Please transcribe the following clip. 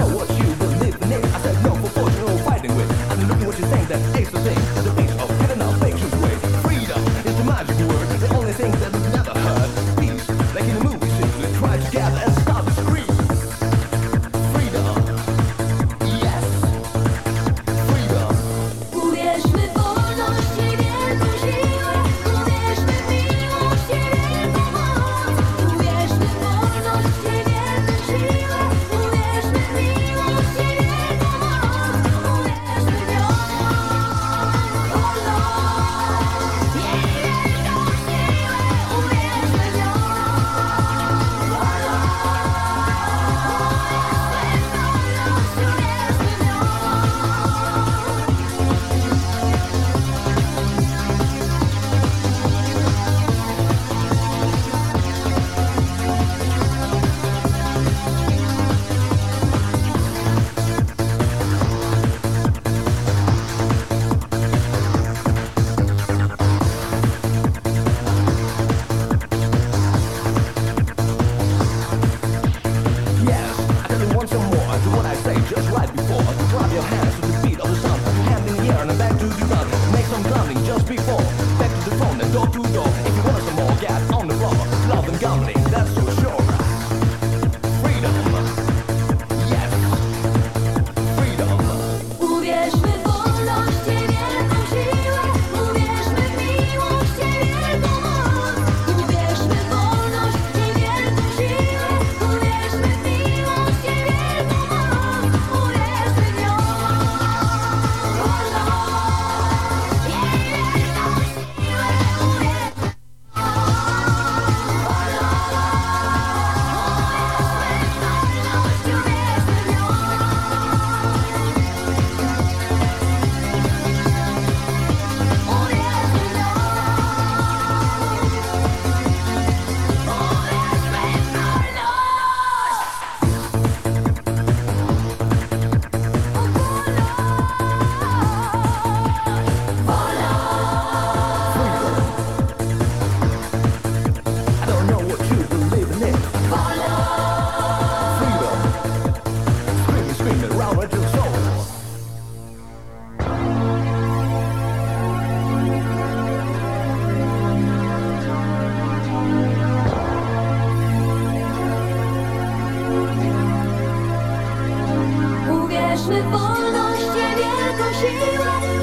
know what you believe in. I said no for fortune, no fighting with. And look what you think, that is the thing. Pluto, Pluto. Wierzmy wolność, wielką siłę